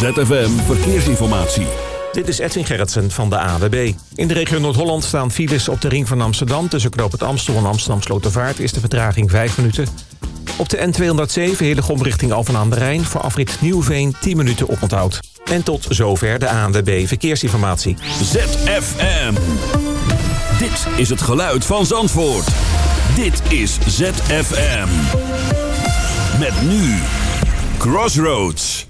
ZFM Verkeersinformatie. Dit is Edwin Gerritsen van de AWB. In de regio Noord-Holland staan files op de ring van Amsterdam... tussen Knoop het Amstel en Amsterdam Slotervaart is de vertraging 5 minuten. Op de N207 Hillegom richting Alphen aan de Rijn... voor afrit Nieuwveen 10 minuten oponthoud. En tot zover de ANWB Verkeersinformatie. ZFM. Dit is het geluid van Zandvoort. Dit is ZFM. Met nu Crossroads.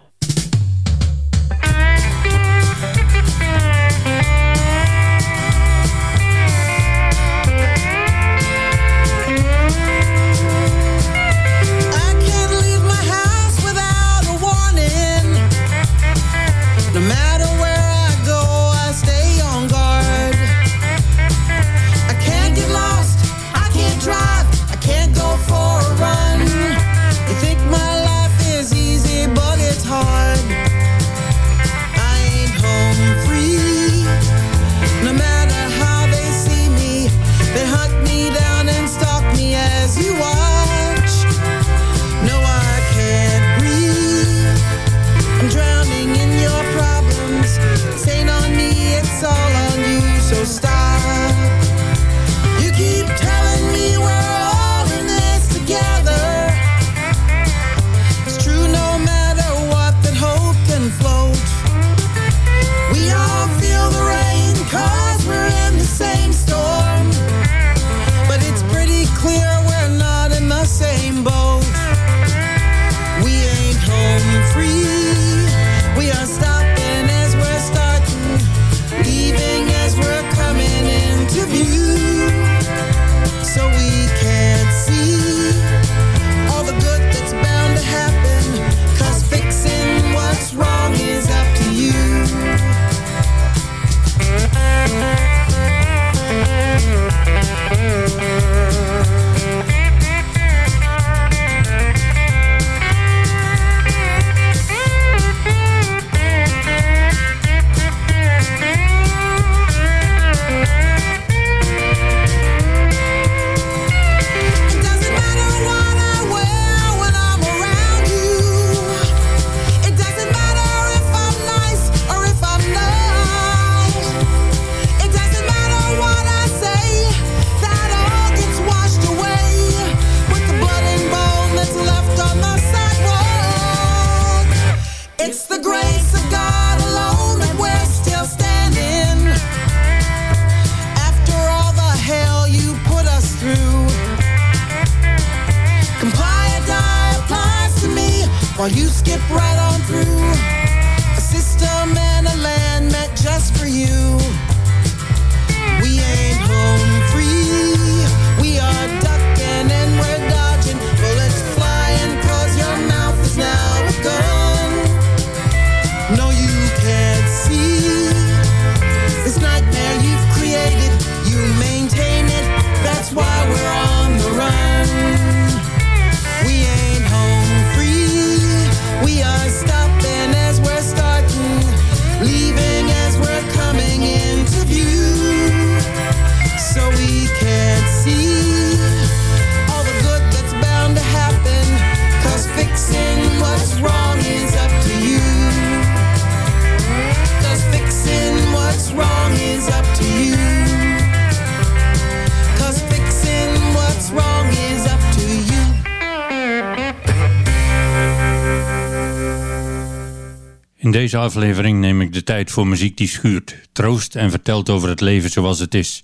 deze aflevering neem ik de tijd voor muziek die schuurt, troost en vertelt over het leven zoals het is.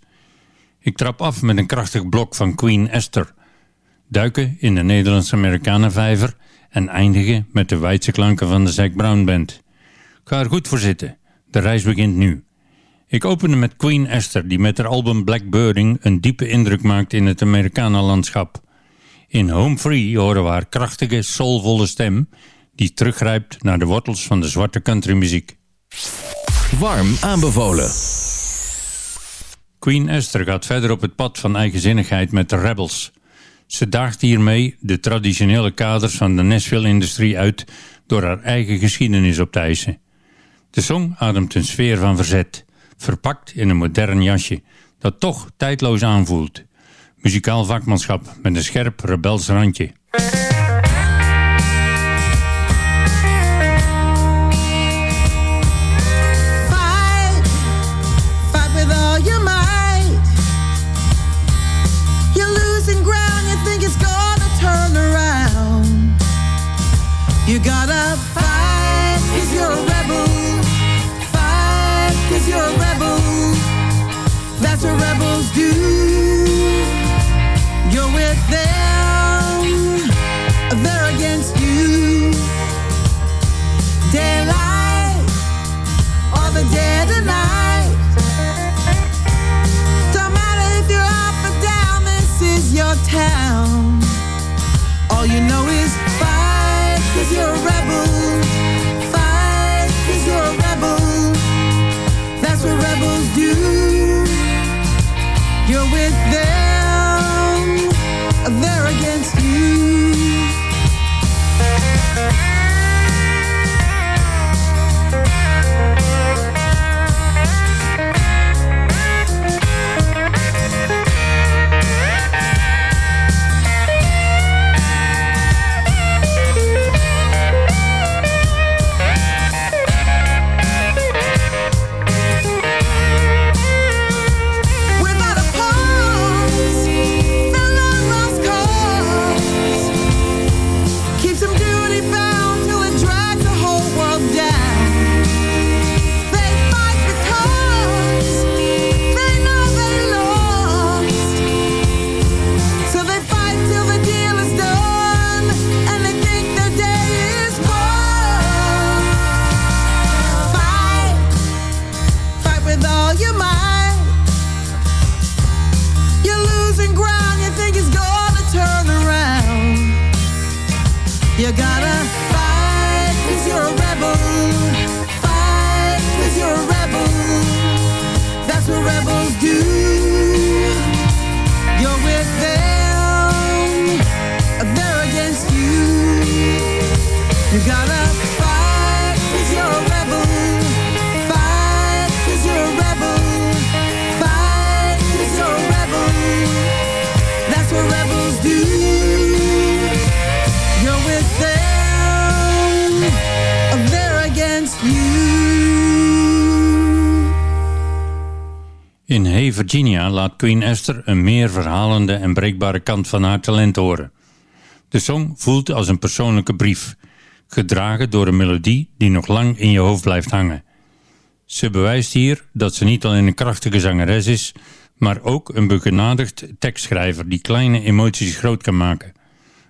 Ik trap af met een krachtig blok van Queen Esther. Duiken in de Nederlandse-Amerikanenvijver en eindigen met de wijdse klanken van de Zac Brown Band. Ga er goed voor zitten. De reis begint nu. Ik opende met Queen Esther, die met haar album Blackbirding een diepe indruk maakt in het Amerikanenlandschap. In Home Free horen we haar krachtige, soulvolle stem, die teruggrijpt naar de wortels van de zwarte countrymuziek. Warm aanbevolen. Queen Esther gaat verder op het pad van eigenzinnigheid met de Rebels. Ze daagt hiermee de traditionele kaders van de Nashville-industrie uit door haar eigen geschiedenis op te eisen. De song ademt een sfeer van verzet, verpakt in een modern jasje, dat toch tijdloos aanvoelt. Muzikaal vakmanschap met een scherp rebels randje. That's do. You're with them, they're against you. Daylight or the dead of night. Don't matter if you're up or down, this is your town. Virginia laat Queen Esther een meer verhalende en breekbare kant van haar talent horen. De song voelt als een persoonlijke brief, gedragen door een melodie die nog lang in je hoofd blijft hangen. Ze bewijst hier dat ze niet alleen een krachtige zangeres is, maar ook een begenadigd tekstschrijver die kleine emoties groot kan maken.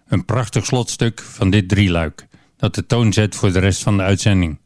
Een prachtig slotstuk van dit drieluik, dat de toon zet voor de rest van de uitzending.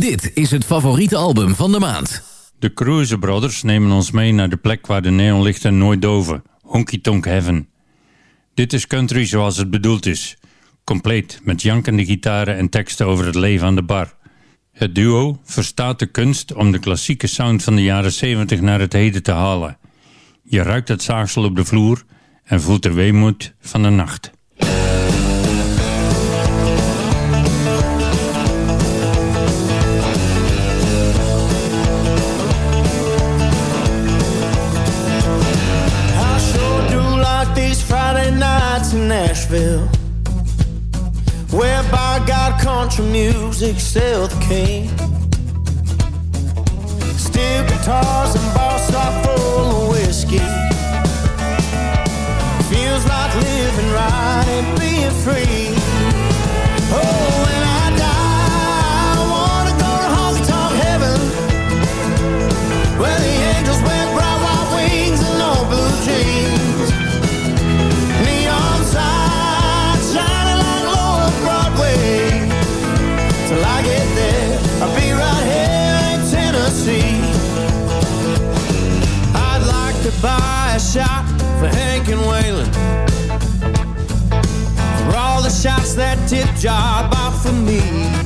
Dit is het favoriete album van de maand. De Cruise Brothers nemen ons mee naar de plek waar de neonlichten nooit doven. Honky Tonk Heaven. Dit is country zoals het bedoeld is. Compleet met jankende gitaren en teksten over het leven aan de bar. Het duo verstaat de kunst om de klassieke sound van de jaren 70 naar het heden te halen. Je ruikt het zaagsel op de vloer en voelt de weemoed van de nacht. Nashville. Where by God country music still the king. Steel guitars and bars are full of whiskey. Feels like living right and being free. Shots that tip jar bought for me.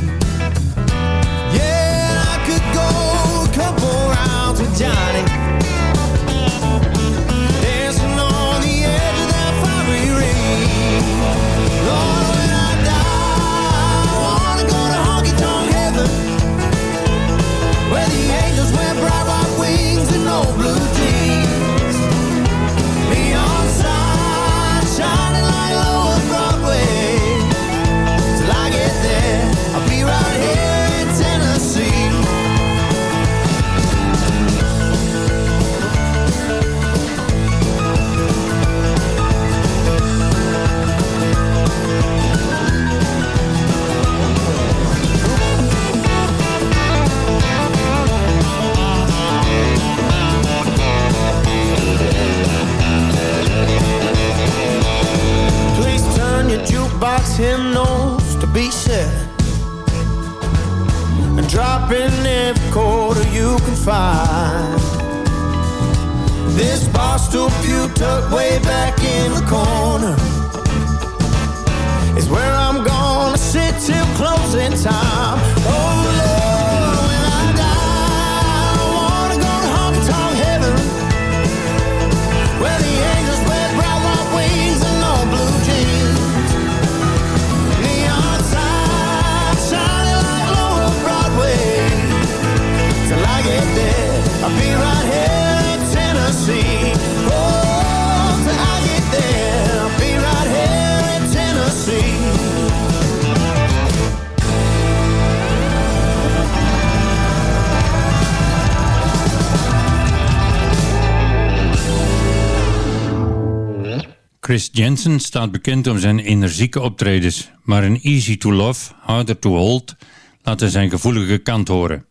Staat bekend om zijn energieke optredens, maar in Easy to Love, Harder to Hold laat zijn gevoelige kant horen.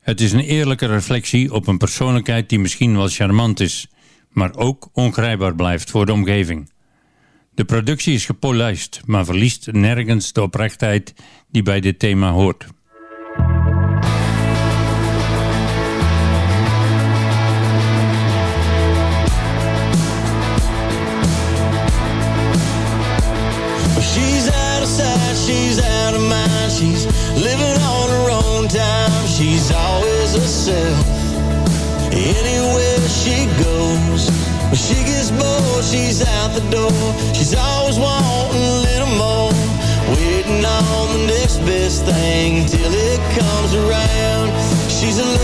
Het is een eerlijke reflectie op een persoonlijkheid die misschien wel charmant is, maar ook ongrijpbaar blijft voor de omgeving. De productie is gepolijst, maar verliest nergens de oprechtheid die bij dit thema hoort. She's always herself. Anywhere she goes, when she gets bored, she's out the door. She's always wanting a little more. Waiting on the next best thing till it comes around. She's a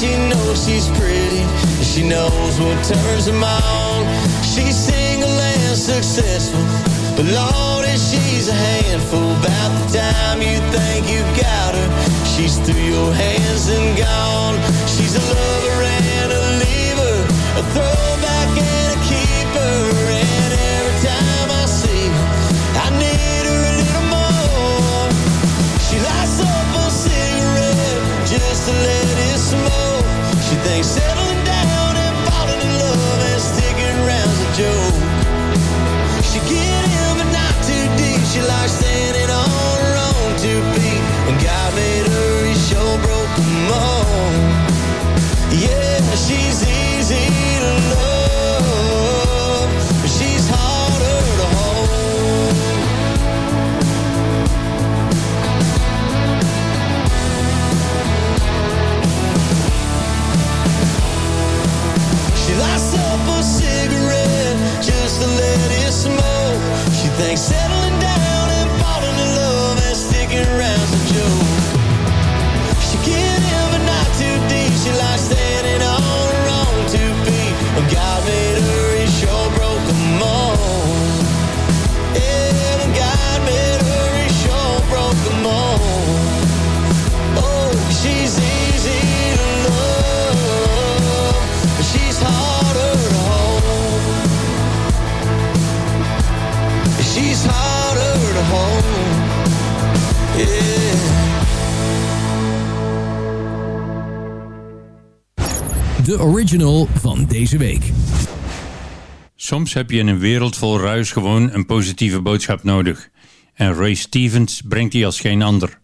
she knows she's pretty. She knows what turns them on. She's single and successful. But Lord, she's a handful, about the time you think you got her, she's through your hands and gone. She's a lover and a leaver, a throwback and a keeper. And every time I see her, I need her a little more. She lights up a cigarette just to let it. She thinks Soms heb je in een wereld vol ruis gewoon een positieve boodschap nodig. En Ray Stevens brengt die als geen ander.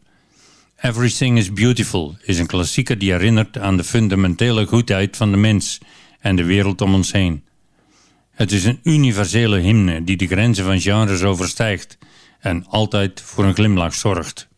Everything is Beautiful is een klassieker die herinnert aan de fundamentele goedheid van de mens en de wereld om ons heen. Het is een universele hymne die de grenzen van genres overstijgt en altijd voor een glimlach zorgt.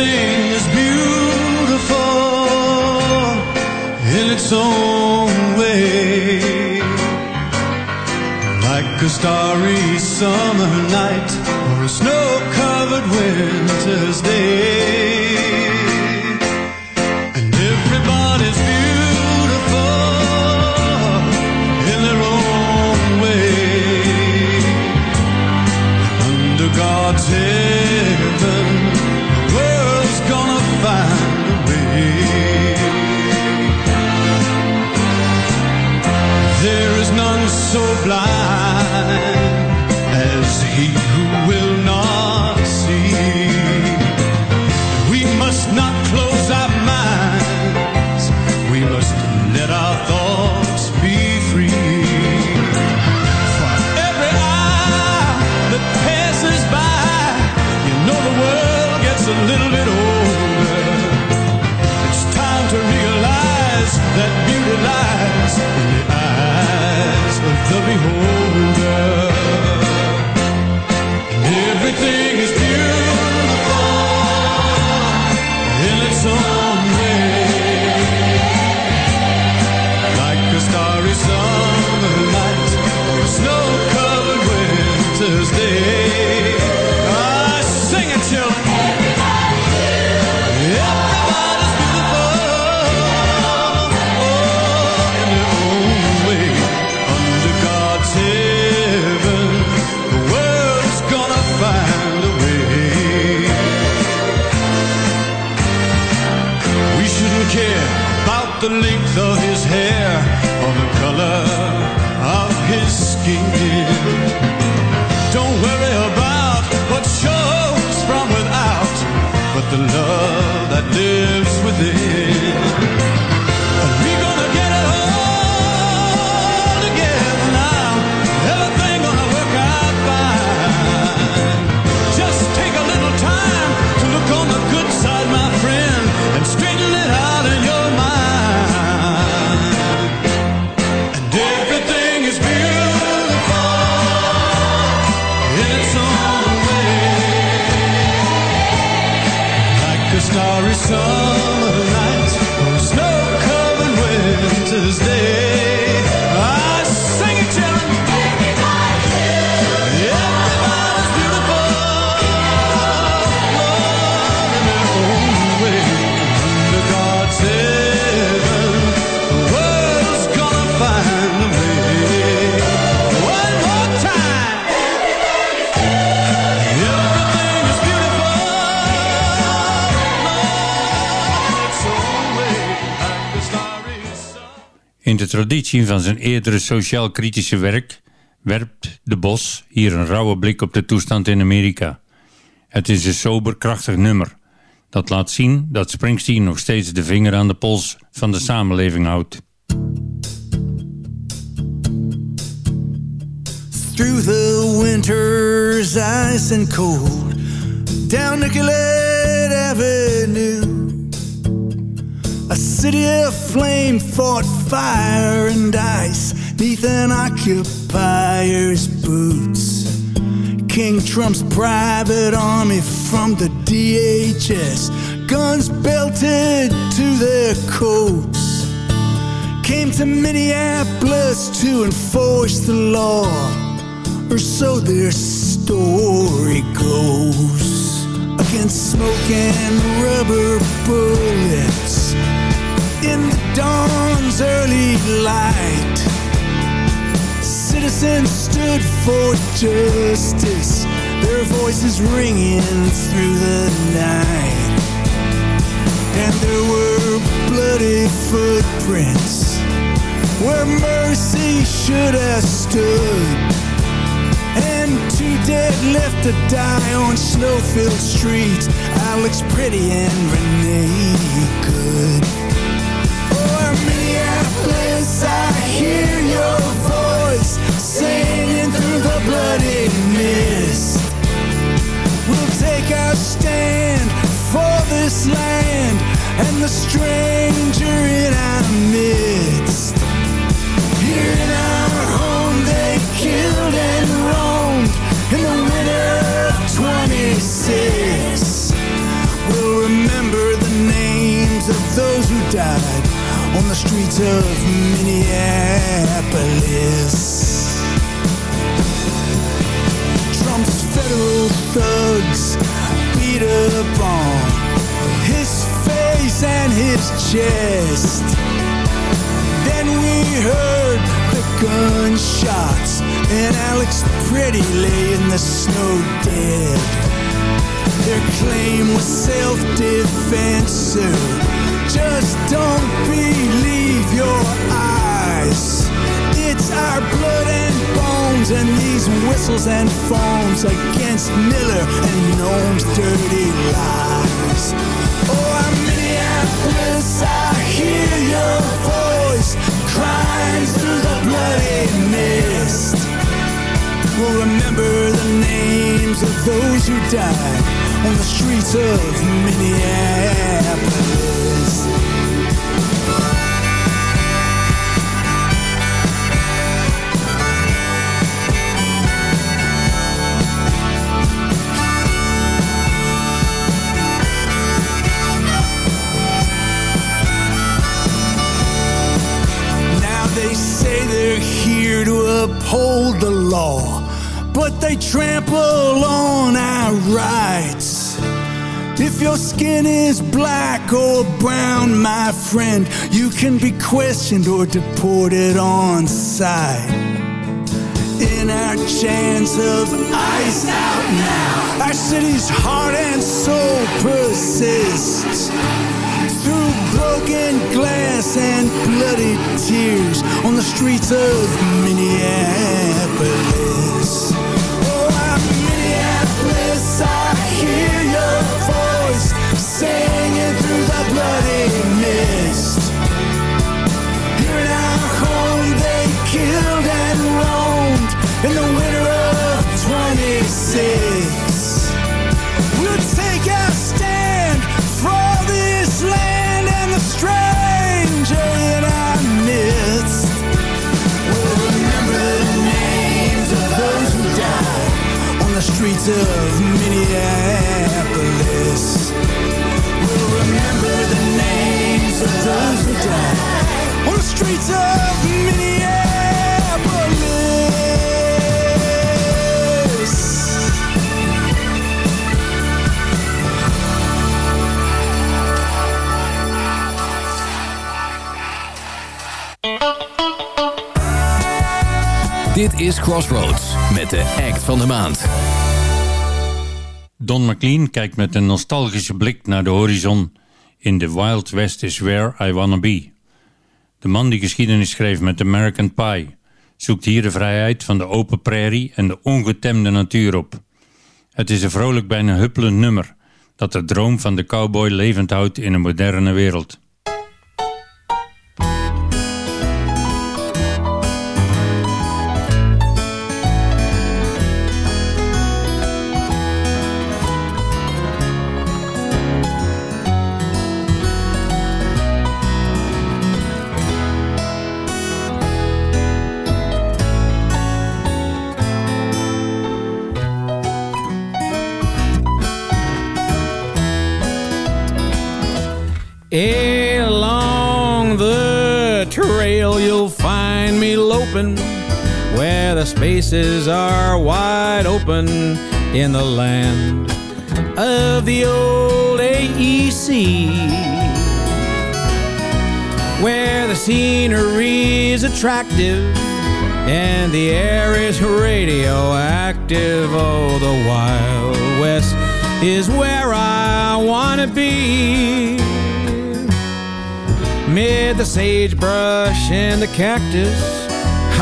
Everything is beautiful in its own way. Like a starry summer night or a snow covered winter's day. The beholder. Care about the length of his hair or the color of his skin. Don't worry about what shows from without, but the love that lives within. In de traditie van zijn eerdere sociaal-kritische werk werpt De Bos hier een rauwe blik op de toestand in Amerika. Het is een sober, krachtig nummer. Dat laat zien dat Springsteen nog steeds de vinger aan de pols van de samenleving houdt. through the winter's ice and cold down Avenue. City of flame fought fire and ice neath an occupier's boots. King Trump's private army from the DHS, guns belted to their coats, came to Minneapolis to enforce the law or so their story goes. Against smoke and rubber bullets in the dawn's early light. Citizens stood for justice, their voices ringing through the night. And there were bloody footprints where mercy should have stood and two dead left to die on snow-filled streets Alex Pretti and Renee Good hear your voice Singing through the bloody mist. We'll take our stand for this land And the stranger in our midst. Here in our home they killed and roamed in the winter of 26. We'll remember the names of those who died on the streets of Minneapolis. Trump's federal thugs beat up on his face and his chest. Then we heard the gunshots and Alex Pretti lay in the snow dead. Their claim was self-defense, so Just don't believe your eyes. It's our blood and bones and these whistles and phones against Miller and Noem's dirty lies. Oh, I'm Minneapolis, I hear your voice crying through the bloody mist. We'll remember the names of those who died on the streets of Minneapolis. Uphold the law, but they trample on our rights. If your skin is black or brown, my friend, you can be questioned or deported on sight. In our chance of ice out now, our city's heart and soul through broken glass and bloody tears on the streets of Minneapolis. Oh, I'm Minneapolis, I hear your voice singing through the bloody mist. Here in our home, they killed and roamed in the winter of 26. Streets of Minneapolis. We'll remember the names of those who died on the streets of Minneapolis. Dit is Crossroads met de act van de maand. Don McLean kijkt met een nostalgische blik naar de horizon in The Wild West is Where I Wanna Be. De man die geschiedenis schreef met American Pie zoekt hier de vrijheid van de open prairie en de ongetemde natuur op. Het is een vrolijk bijna huppelend nummer dat de droom van de cowboy levend houdt in een moderne wereld. Loping where the spaces are wide open in the land of the old AEC where the scenery is attractive and the air is radioactive. Oh, the Wild West is where I want to be. Mid the sagebrush and the cactus,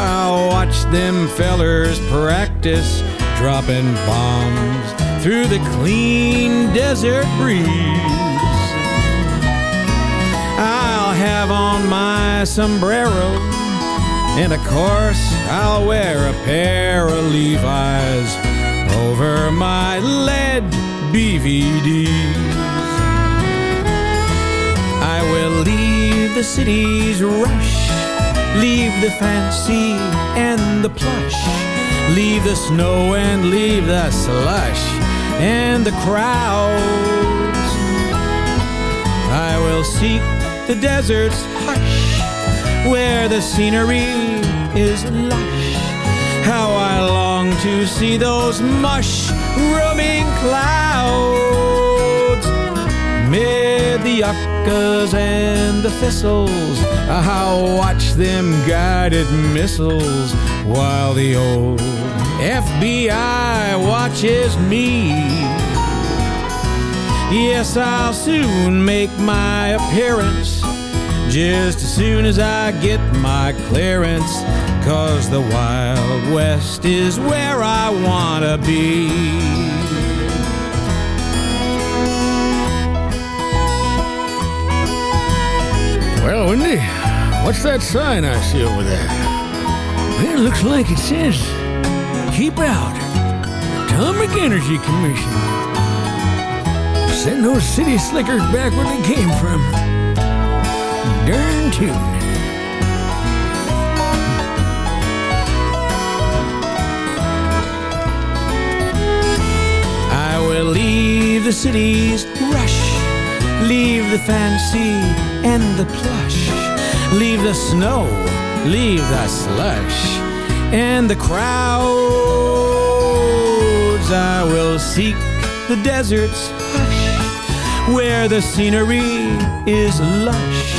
I'll watch them fellers practice dropping bombs through the clean desert breeze. I'll have on my sombrero, and of course, I'll wear a pair of Levi's over my lead BVDs. I will leave the city's rush, leave the fancy and the plush, leave the snow and leave the slush and the crowds. I will seek the desert's hush, where the scenery is lush. How I long to see those mush mushrooming clouds mid the yuccas and the thistles. I'll watch them guided missiles while the old FBI watches me. Yes, I'll soon make my appearance just as soon as I get my clearance. Cause the Wild West is where I wanna be. Well, Wendy, what's that sign I see over there? It looks like it says, keep out. Atomic Energy Commission. Send those city slickers back where they came from. Darn tootin'. I will leave the city's rush, leave the fancy and the plush, leave the snow, leave the slush, and the crowds. I will seek the desert's hush, where the scenery is lush.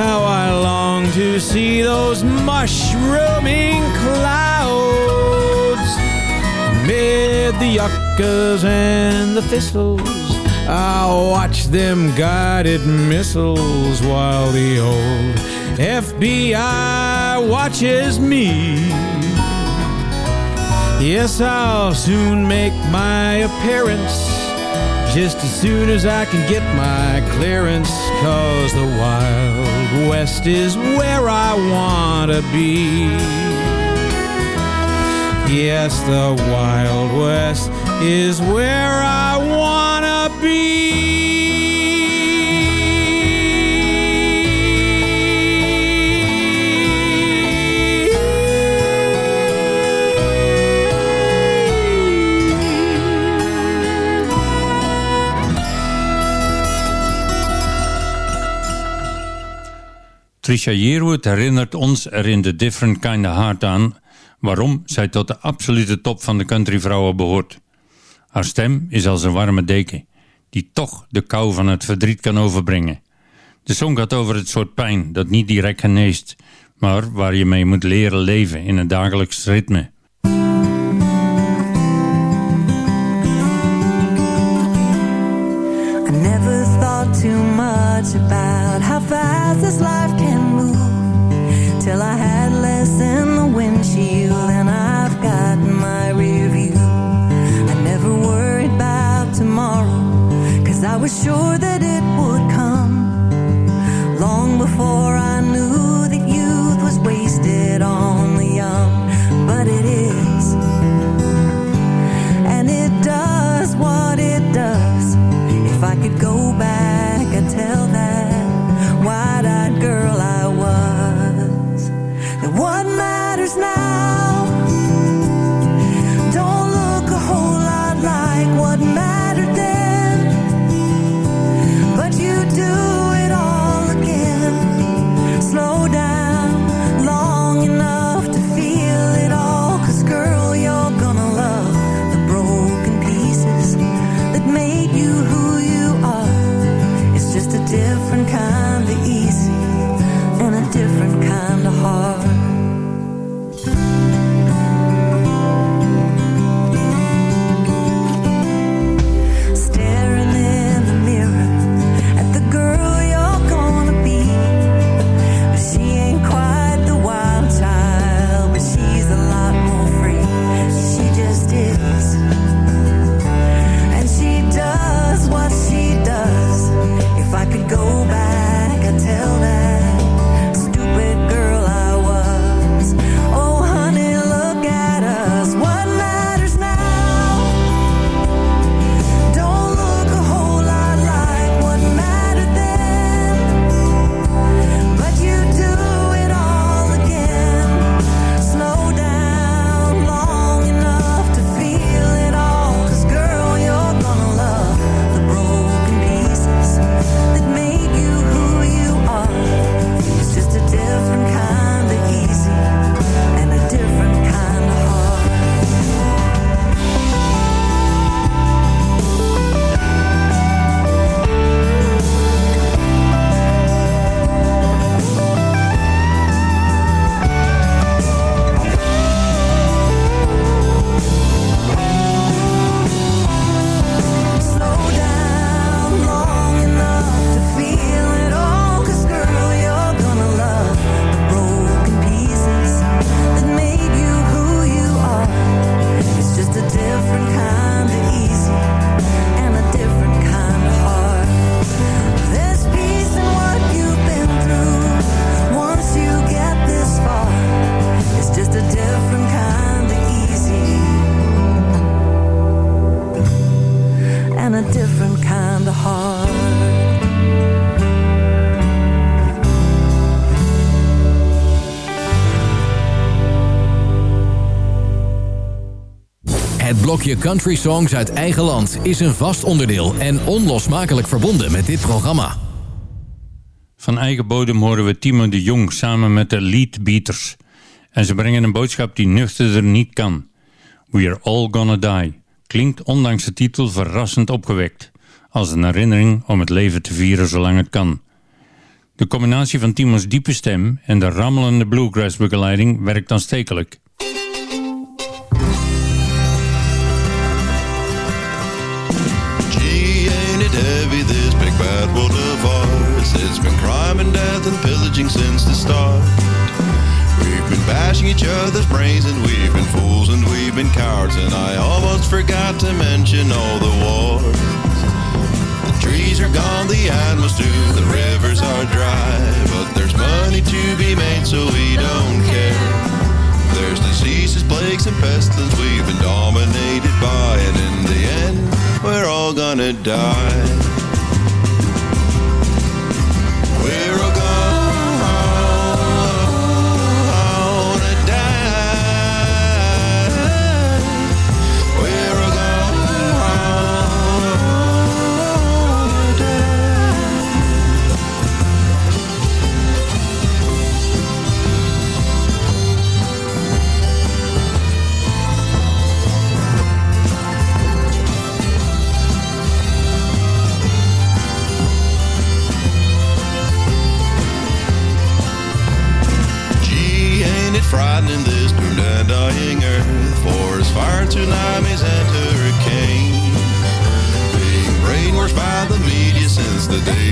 How I long to see those mushrooming clouds mid the yuccas and the thistles. I'll watch them guided missiles while the old FBI watches me. Yes, I'll soon make my appearance just as soon as I can get my clearance. Cause the Wild West is where I want to be. Yes, the Wild West is where I Trisha Yearwood herinnert ons er in The Different Kind of Heart aan waarom zij tot de absolute top van de countryvrouwen behoort. Haar stem is als een warme deken, die toch de kou van het verdriet kan overbrengen. De song gaat over het soort pijn dat niet direct geneest, maar waar je mee moet leren leven in een dagelijks ritme. About how fast this was sure that Je country songs uit eigen land is een vast onderdeel en onlosmakelijk verbonden met dit programma. Van eigen bodem horen we Timo de Jong samen met de Lead Beaters. En ze brengen een boodschap die nuchterder niet kan. We are all gonna die klinkt ondanks de titel verrassend opgewekt. Als een herinnering om het leven te vieren zolang het kan. De combinatie van Timo's diepe stem en de rammelende bluegrass begeleiding werkt aanstekelijk. It's been crime and death and pillaging since the start. We've been bashing each other's brains and we've been fools and we've been cowards. And I almost forgot to mention all the wars. The trees are gone, the animals too, the rivers are dry. But there's money to be made so we don't care. There's diseases, plagues and pestilence we've been dominated by. And in the end, we're all gonna die. the day.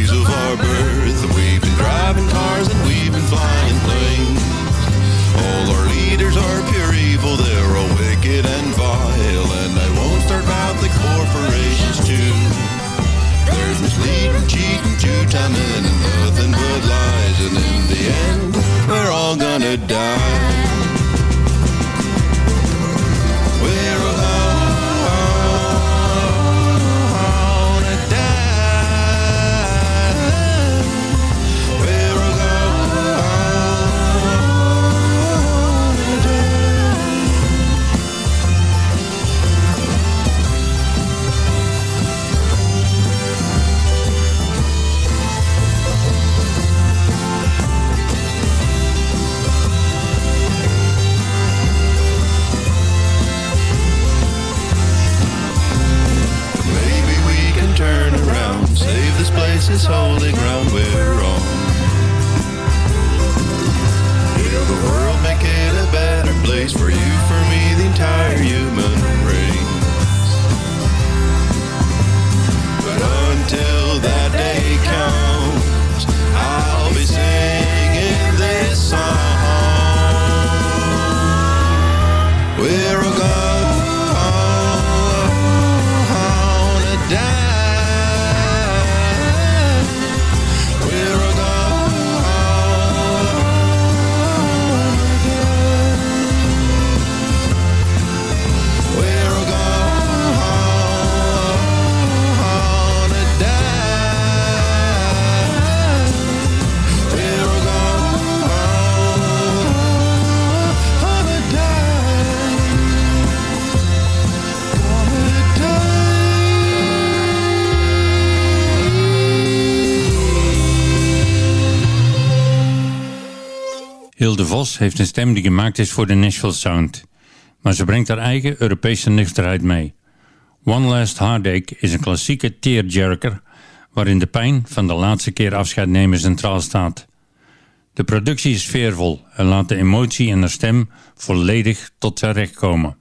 Heeft een stem die gemaakt is voor de Nashville Sound. Maar ze brengt haar eigen Europese nuchterheid mee. One Last Heartache is een klassieke tearjerker... waarin de pijn van de laatste keer afscheid nemen centraal staat. De productie is sfeervol en laat de emotie en haar stem volledig tot zijn recht komen.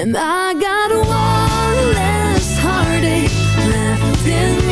And I got one less heartache left in me.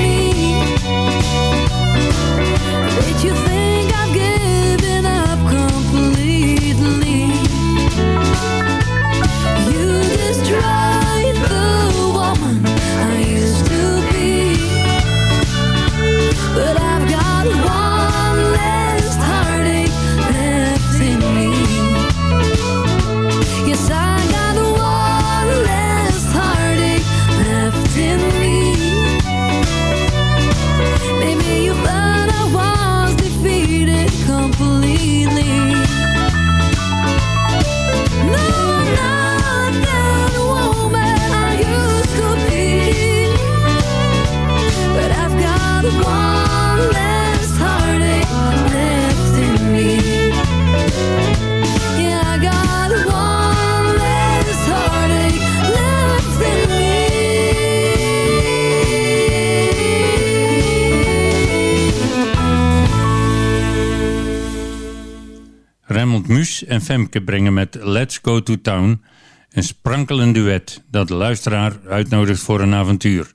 Muus en Femke brengen met Let's Go to Town een sprankelend duet dat de luisteraar uitnodigt voor een avontuur.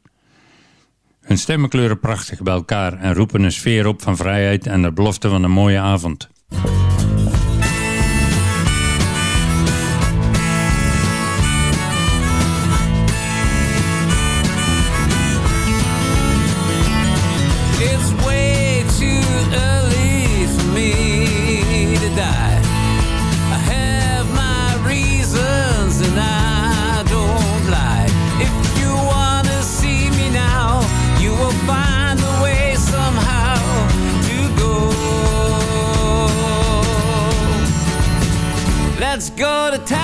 Hun stemmen kleuren prachtig bij elkaar en roepen een sfeer op van vrijheid en de belofte van een mooie avond. the time.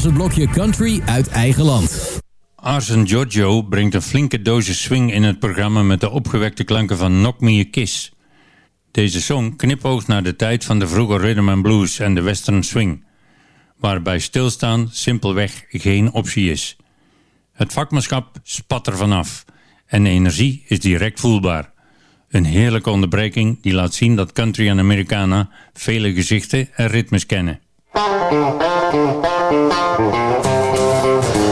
was het blokje country uit eigen land. Arsen Giorgio brengt een flinke dosis swing in het programma met de opgewekte klanken van Knock Me A Kiss. Deze song knipoogt naar de tijd van de vroege rhythm and blues en de western swing, waarbij stilstaan simpelweg geen optie is. Het vakmanschap spat er vanaf en de energie is direct voelbaar. Een heerlijke onderbreking die laat zien dat country en Americana vele gezichten en ritmes kennen. Thank you.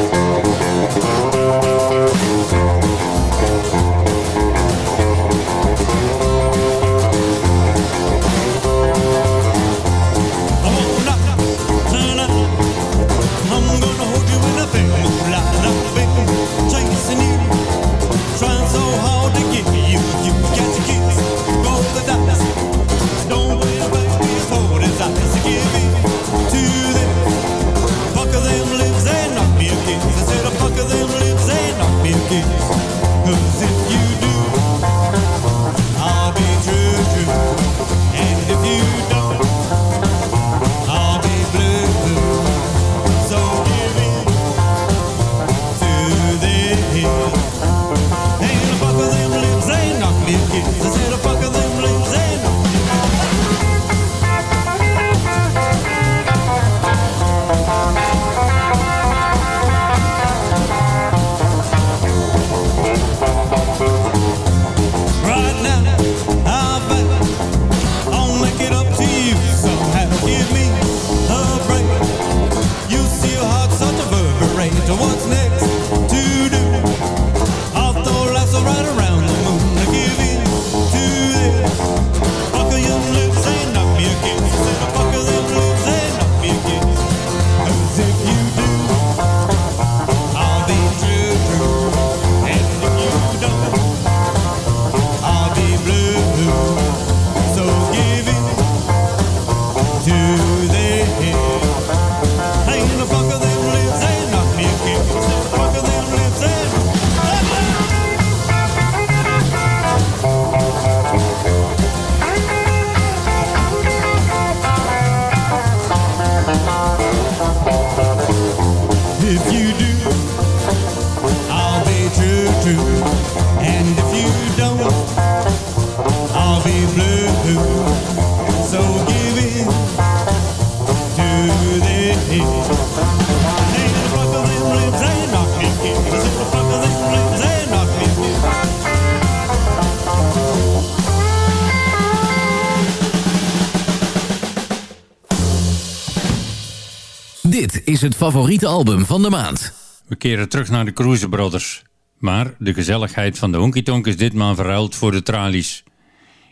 is het favoriete album van de maand. We keren terug naar de Cruise Brothers. Maar de gezelligheid van de honky tonk is ditmaal verruild voor de tralies.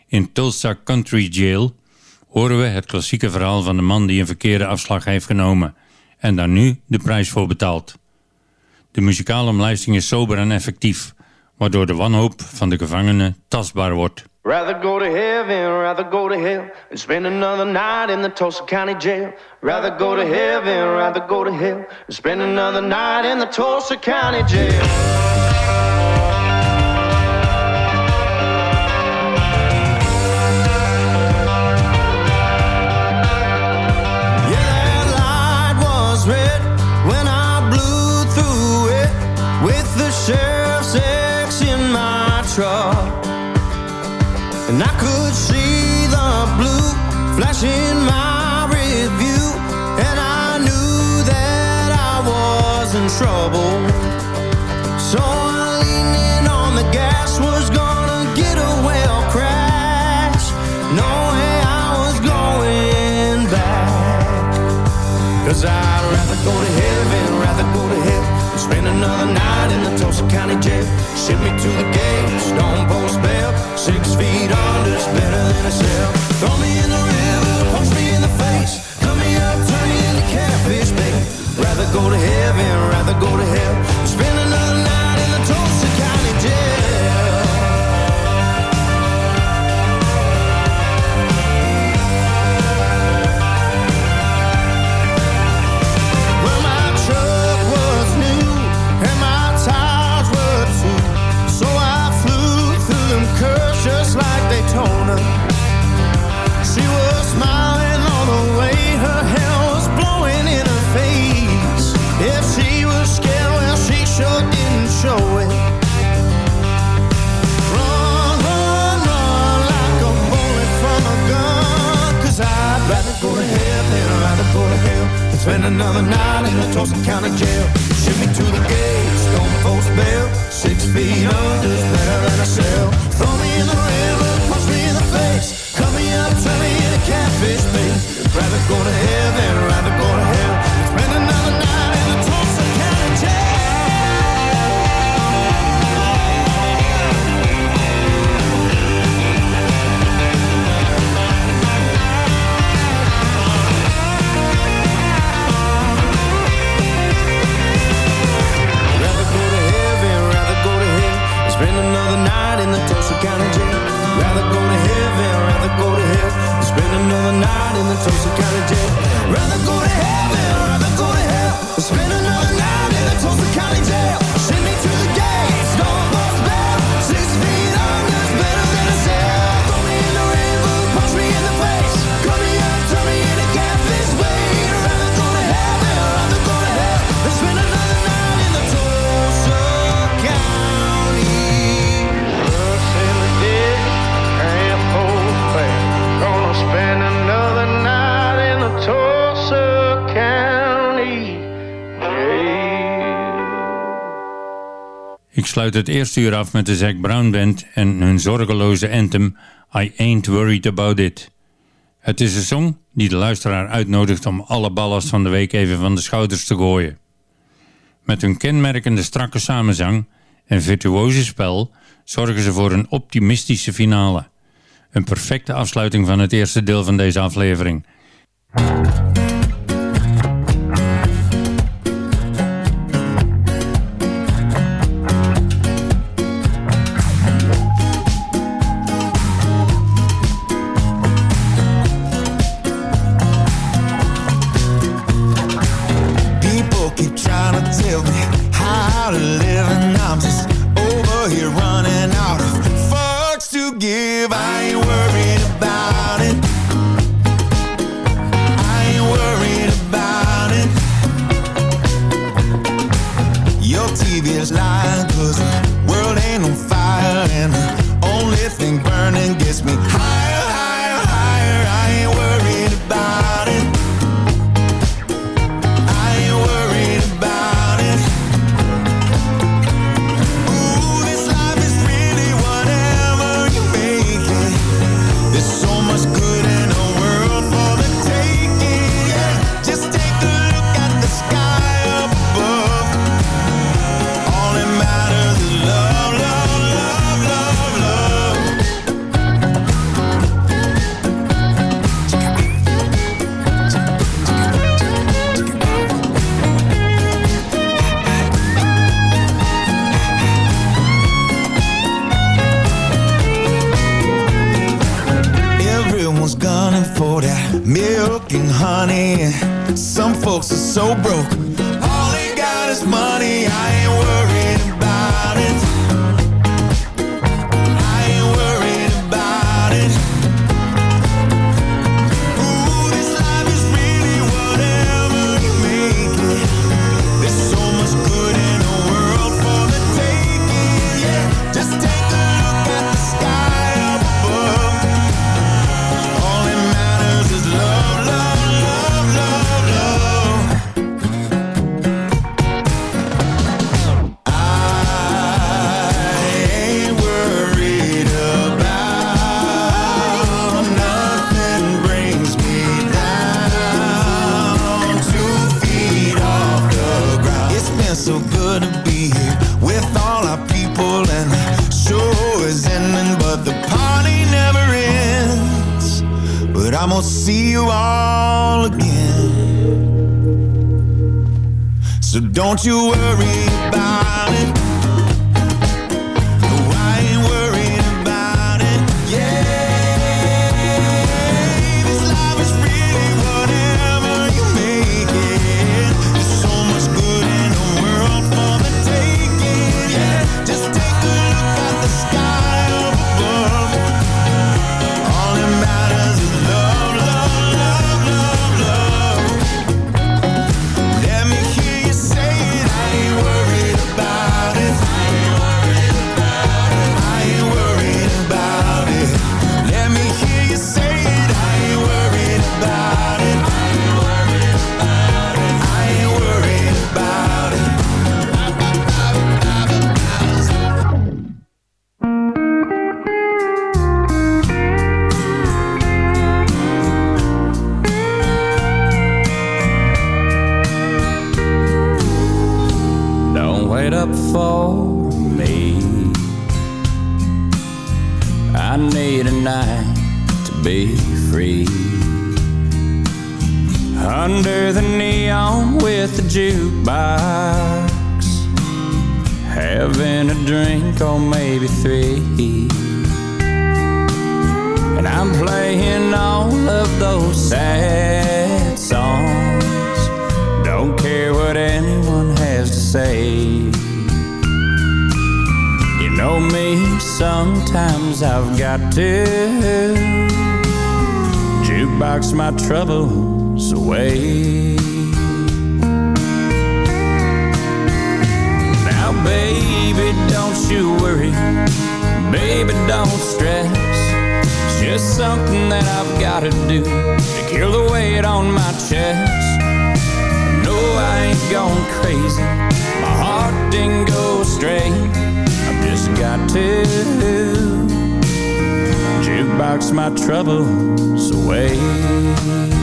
In Tulsa Country Jail horen we het klassieke verhaal van de man die een verkeerde afslag heeft genomen en daar nu de prijs voor betaalt. De muzikale omlijsting is sober en effectief, waardoor de wanhoop van de gevangenen tastbaar wordt. Rather go to heaven, rather go to hell, and spend another night in the Tulsa County Jail. Rather go to heaven, rather go to hell, and spend another night in the Tulsa County Jail. Rather go to heaven sluit het eerste uur af met de Zack Brown Band en hun zorgeloze anthem I Ain't Worried About It. Het is een song die de luisteraar uitnodigt om alle ballast van de week even van de schouders te gooien. Met hun kenmerkende strakke samenzang en virtuoze spel zorgen ze voor een optimistische finale. Een perfecte afsluiting van het eerste deel van deze aflevering. Gonna see you all again. So don't you worry about it. Know me, sometimes I've got to jukebox my troubles away. Now, baby, don't you worry. Baby, don't stress. It's just something that I've got to do to kill the weight on my chest. No, I ain't going crazy. My heart didn't go straight. Got to jukebox my troubles away.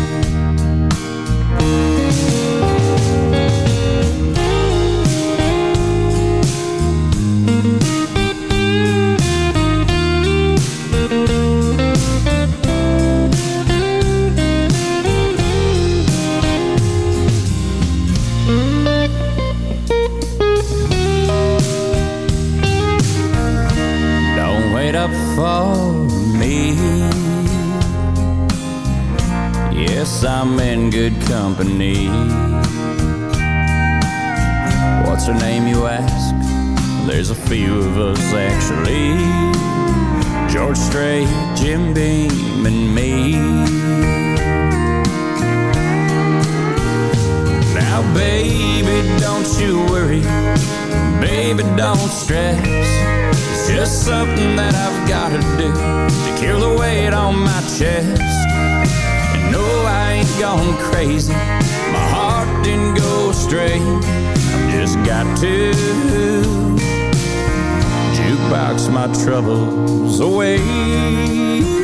I'm in good company. What's her name, you ask? There's a few of us actually. George Strait, Jim Beam, and me. Now, baby, don't you worry. Baby, don't stress. It's just something that I've got to do to kill the weight on my chest. Gone crazy. My heart didn't go straight. I've just got to jukebox my troubles away.